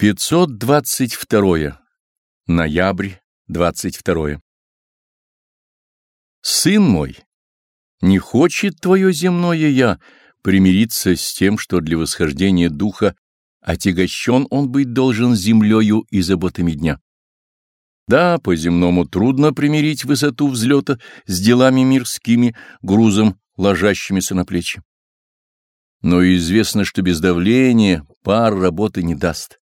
522. Ноябрь, 22. Сын мой, не хочет твое земное «я» примириться с тем, что для восхождения духа отягощен он быть должен землею и заботами дня. Да, по-земному трудно примирить высоту взлета с делами мирскими, грузом, ложащимися на плечи. Но известно, что без давления пар работы не даст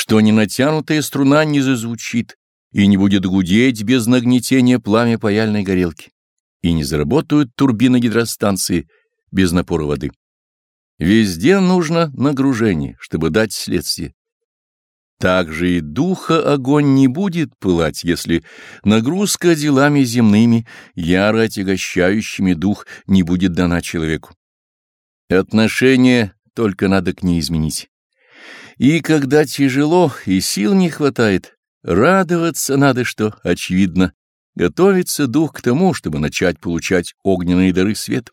что ненатянутая струна не зазвучит и не будет гудеть без нагнетения пламя паяльной горелки, и не заработают турбины гидростанции без напора воды. Везде нужно нагружение, чтобы дать следствие. Также и духа огонь не будет пылать, если нагрузка делами земными, яро отягощающими дух, не будет дана человеку. Отношение только надо к ней изменить. И когда тяжело и сил не хватает, радоваться надо, что, очевидно, готовится дух к тому, чтобы начать получать огненные дары света.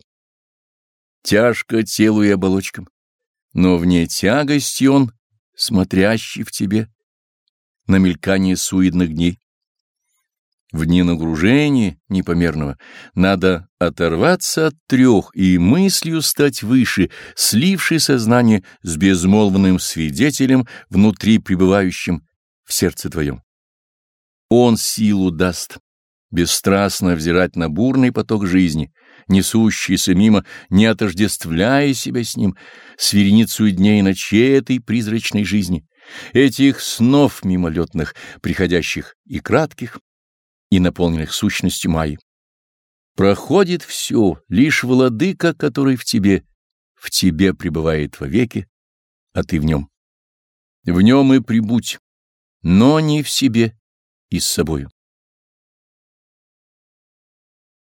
Тяжко телу и оболочкам, но вне тягости он, смотрящий в тебе, на мелькание суетных дней. В дни нагружения непомерного надо оторваться от трех и мыслью стать выше, сливший сознание с безмолвным свидетелем, внутри пребывающим в сердце твоем. Он силу даст, бесстрастно взирать на бурный поток жизни, несущийся мимо, не отождествляя себя с ним, с вереницей дней и ночей этой призрачной жизни, этих снов мимолетных, приходящих и кратких, и наполненных сущностью Майи. Проходит все, лишь владыка, который в тебе, в тебе пребывает вовеки, а ты в нем. В нем и прибудь, но не в себе и с собою.